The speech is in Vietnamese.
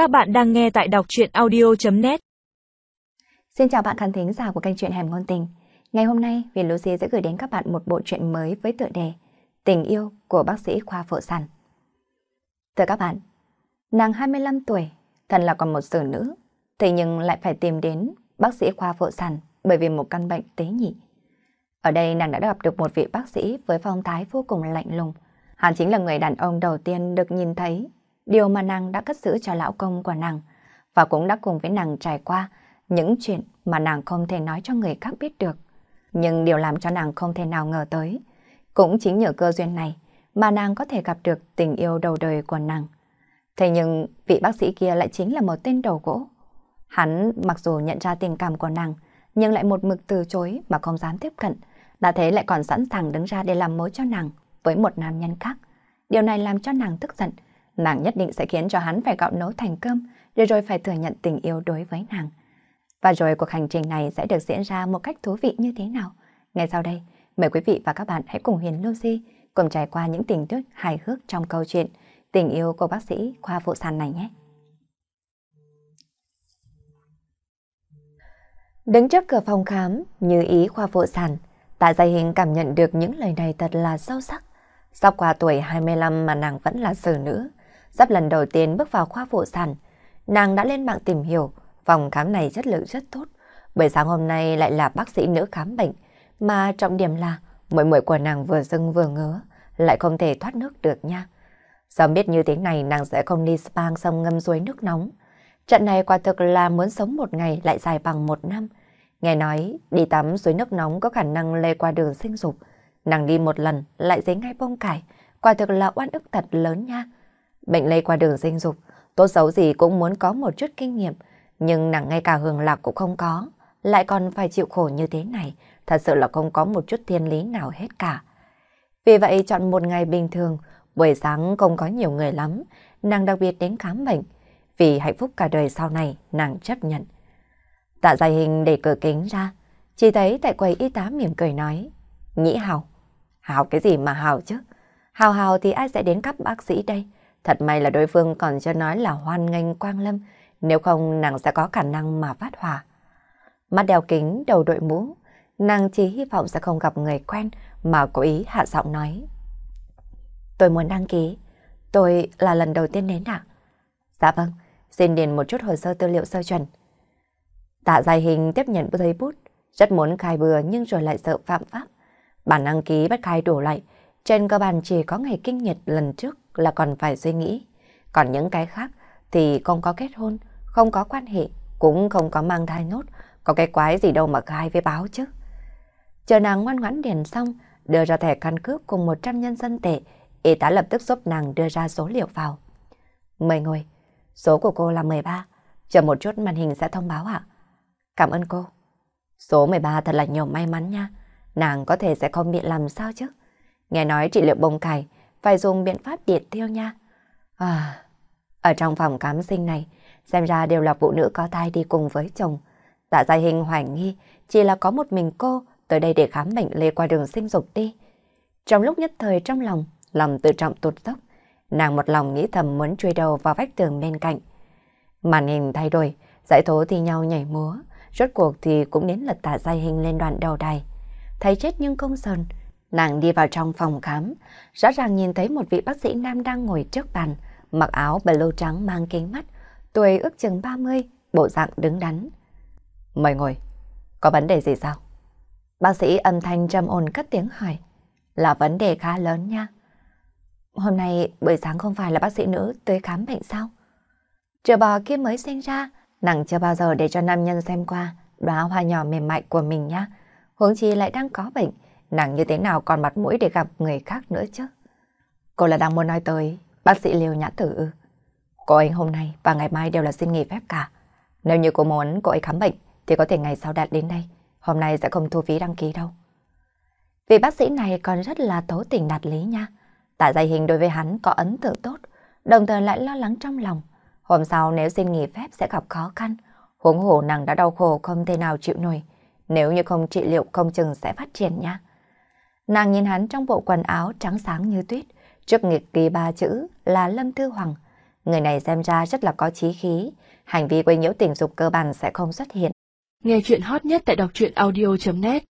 Các bạn đang nghe tại đọc truyện audio.net Xin chào bạn khán thính giả của kênh truyện Hẻm Ngôn Tình. Ngày hôm nay, Huyền Lucy sẽ gửi đến các bạn một bộ truyện mới với tựa đề Tình yêu của bác sĩ khoa phụ sản. Thưa các bạn, nàng 25 tuổi, thật là còn một xử nữ, thế nhưng lại phải tìm đến bác sĩ khoa phụ sản bởi vì một căn bệnh tế nhị. Ở đây nàng đã gặp được một vị bác sĩ với phong thái vô cùng lạnh lùng. Hắn chính là người đàn ông đầu tiên được nhìn thấy điều mà nàng đã cất giữ cho lão công của nàng và cũng đã cùng với nàng trải qua những chuyện mà nàng không thể nói cho người khác biết được. Nhưng điều làm cho nàng không thể nào ngờ tới, cũng chính nhờ cơ duyên này mà nàng có thể gặp được tình yêu đầu đời của nàng. Thế nhưng vị bác sĩ kia lại chính là một tên đầu gỗ. Hắn mặc dù nhận ra tình cảm của nàng, nhưng lại một mực từ chối mà không dám tiếp cận, đã thế lại còn sẵn sàng đứng ra để làm mối cho nàng với một nam nhân khác. Điều này làm cho nàng tức giận, nàng nhất định sẽ khiến cho hắn phải gạo nấu thành cơm, rồi rồi phải thừa nhận tình yêu đối với nàng. Và rồi cuộc hành trình này sẽ được diễn ra một cách thú vị như thế nào? Ngay sau đây, mời quý vị và các bạn hãy cùng Huyền Lucy cùng trải qua những tình tiết hài hước trong câu chuyện Tình yêu của bác sĩ khoa phụ sản này nhé. Đứng trước cửa phòng khám, như ý khoa phụ sản, Tạ Giai Hình cảm nhận được những lời này thật là sâu sắc. Sắp qua tuổi 25 mà nàng vẫn là xử nữ. Sắp lần đầu tiên bước vào khoa phụ sản, nàng đã lên mạng tìm hiểu, phòng khám này chất lượng rất tốt. Bởi sáng hôm nay lại là bác sĩ nữ khám bệnh, mà trọng điểm là mỗi mũi của nàng vừa dưng vừa ngứa, lại không thể thoát nước được nha. Sớm biết như thế này nàng sẽ không đi spa sông ngâm suối nước nóng. Trận này quả thực là muốn sống một ngày lại dài bằng một năm. Nghe nói đi tắm suối nước nóng có khả năng lây qua đường sinh dục. Nàng đi một lần lại dính ngay bông cải, quả thực là oan ức thật lớn nha. Bệnh lây qua đường sinh dục, tốt xấu gì cũng muốn có một chút kinh nghiệm, nhưng nàng ngay cả hưởng lạc cũng không có, lại còn phải chịu khổ như thế này, thật sự là không có một chút thiên lý nào hết cả. Vì vậy chọn một ngày bình thường, buổi sáng không có nhiều người lắm, nàng đặc biệt đến khám bệnh, vì hạnh phúc cả đời sau này nàng chấp nhận. Tạ dài hình để cửa kính ra, chỉ thấy tại quầy y tá mỉm cười nói, Nhĩ Hào. Hào cái gì mà Hào chứ? Hào Hào thì ai sẽ đến cấp bác sĩ đây? Thật may là đối phương còn chưa nói là hoan nghênh Quang Lâm, nếu không nàng sẽ có khả năng mà phát hỏa. Mắt đeo kính, đầu đội mũ, nàng chỉ hy vọng sẽ không gặp người quen mà cố ý hạ giọng nói. Tôi muốn đăng ký, tôi là lần đầu tiên đến ạ. Dạ vâng, xin điền một chút hồ sơ tư liệu sơ chuẩn. Tạ dài hình tiếp nhận giấy bút, rất muốn khai bừa nhưng rồi lại sợ phạm pháp. Bản đăng ký bắt khai đổ lại, trên cơ bản chỉ có ngày kinh nhật lần trước là còn phải suy nghĩ. Còn những cái khác thì không có kết hôn, không có quan hệ, cũng không có mang thai nốt, có cái quái gì đâu mà khai với báo chứ. Chờ nàng ngoan ngoãn điền xong, đưa ra thẻ căn cước cùng 100 nhân dân tệ, y tá lập tức giúp nàng đưa ra số liệu vào. Mời ngồi, số của cô là 13, chờ một chút màn hình sẽ thông báo ạ. Cảm ơn cô. Số 13 thật là nhiều may mắn nha nàng có thể sẽ không bị làm sao chứ. Nghe nói trị liệu bông cải phải dùng biện pháp điện tiêu nha. À, ở trong phòng khám sinh này, xem ra đều là phụ nữ có thai đi cùng với chồng. Dạ tạ gia hình hoài nghi chỉ là có một mình cô tới đây để khám bệnh lê qua đường sinh dục đi. Trong lúc nhất thời trong lòng, lòng tự trọng tụt dốc, nàng một lòng nghĩ thầm muốn chui đầu vào vách tường bên cạnh. Màn hình thay đổi, giải thố thì nhau nhảy múa, rốt cuộc thì cũng đến lật tạ Gia hình lên đoạn đầu đài thấy chết nhưng không sờn. Nàng đi vào trong phòng khám, rõ ràng nhìn thấy một vị bác sĩ nam đang ngồi trước bàn, mặc áo blue trắng mang kính mắt, tuổi ước chừng 30, bộ dạng đứng đắn. Mời ngồi, có vấn đề gì sao? Bác sĩ âm thanh trầm ổn cất tiếng hỏi, là vấn đề khá lớn nha. Hôm nay buổi sáng không phải là bác sĩ nữ tới khám bệnh sao? Trừ bò kia mới sinh ra, nàng chưa bao giờ để cho nam nhân xem qua đóa hoa nhỏ mềm mại của mình nha huống chi lại đang có bệnh, nàng như thế nào còn mặt mũi để gặp người khác nữa chứ. Cô là đang muốn nói tới bác sĩ Liêu Nhã Tử ư. Cô ấy hôm nay và ngày mai đều là xin nghỉ phép cả. Nếu như cô muốn cô ấy khám bệnh thì có thể ngày sau đạt đến đây. Hôm nay sẽ không thu phí đăng ký đâu. Vì bác sĩ này còn rất là tố tình đạt lý nha. Tạ dạy hình đối với hắn có ấn tượng tốt, đồng thời lại lo lắng trong lòng. Hôm sau nếu xin nghỉ phép sẽ gặp khó khăn. Huống hồ nàng đã đau khổ không thể nào chịu nổi. Nếu như không trị liệu không chừng sẽ phát triển nha. Nàng nhìn hắn trong bộ quần áo trắng sáng như tuyết, trước nghịch kỳ ba chữ là Lâm Thư Hoàng. Người này xem ra rất là có trí khí, hành vi quấy nhiễu tình dục cơ bản sẽ không xuất hiện. Nghe chuyện hot nhất tại đọc truyện audio.net